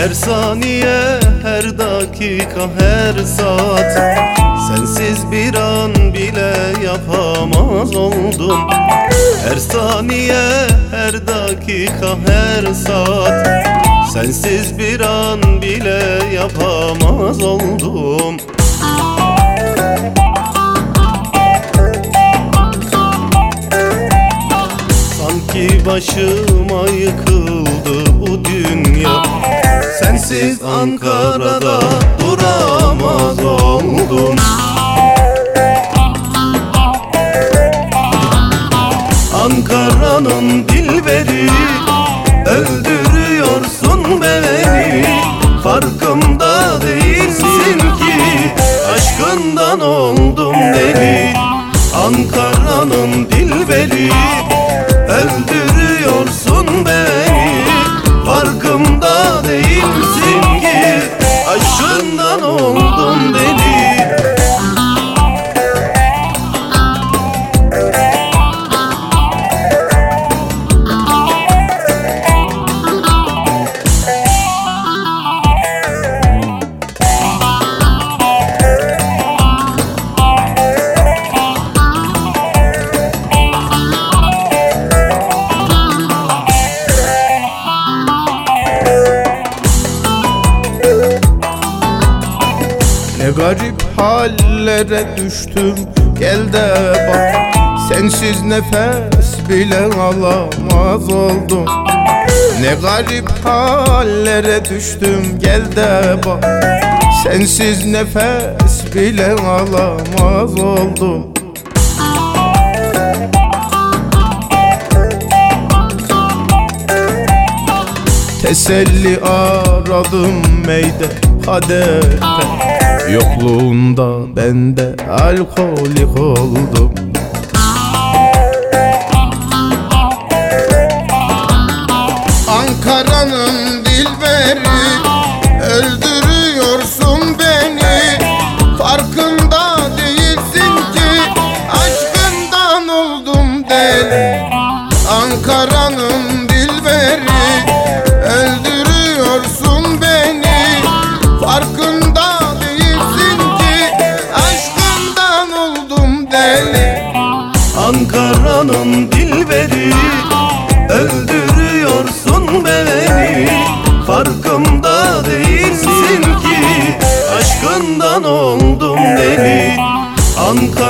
Her saniye, her dakika, her saat. Sensiz bir an bile yapamaz oldum. Her saniye, her dakika, her saat. Sensiz bir an bile yapamaz oldum. Sanki başıma yıkıldı bu dünya. Sensiz Ankara'da duramaz oldum. Ankara'nın dilberi Öldürüyorsun beni. Farkımda değilsin ki Aşkından oldum deli. Ankara'nın dilberi Öldürüyorsun Ne garip hallere düştüm. Gel de bak Sensiz nefes bile alamaz oldum. Ne garip hallere düştüm. Gel de bak Sensiz nefes bile alamaz oldum. Teselli aradım meyde kaderte Yokluğunda ben de alkolik oldum deli. Ankara'nın dilberi Öldürüyorsun beni. Farkımda değilsin ki Aşkından oldum deli. Dilberi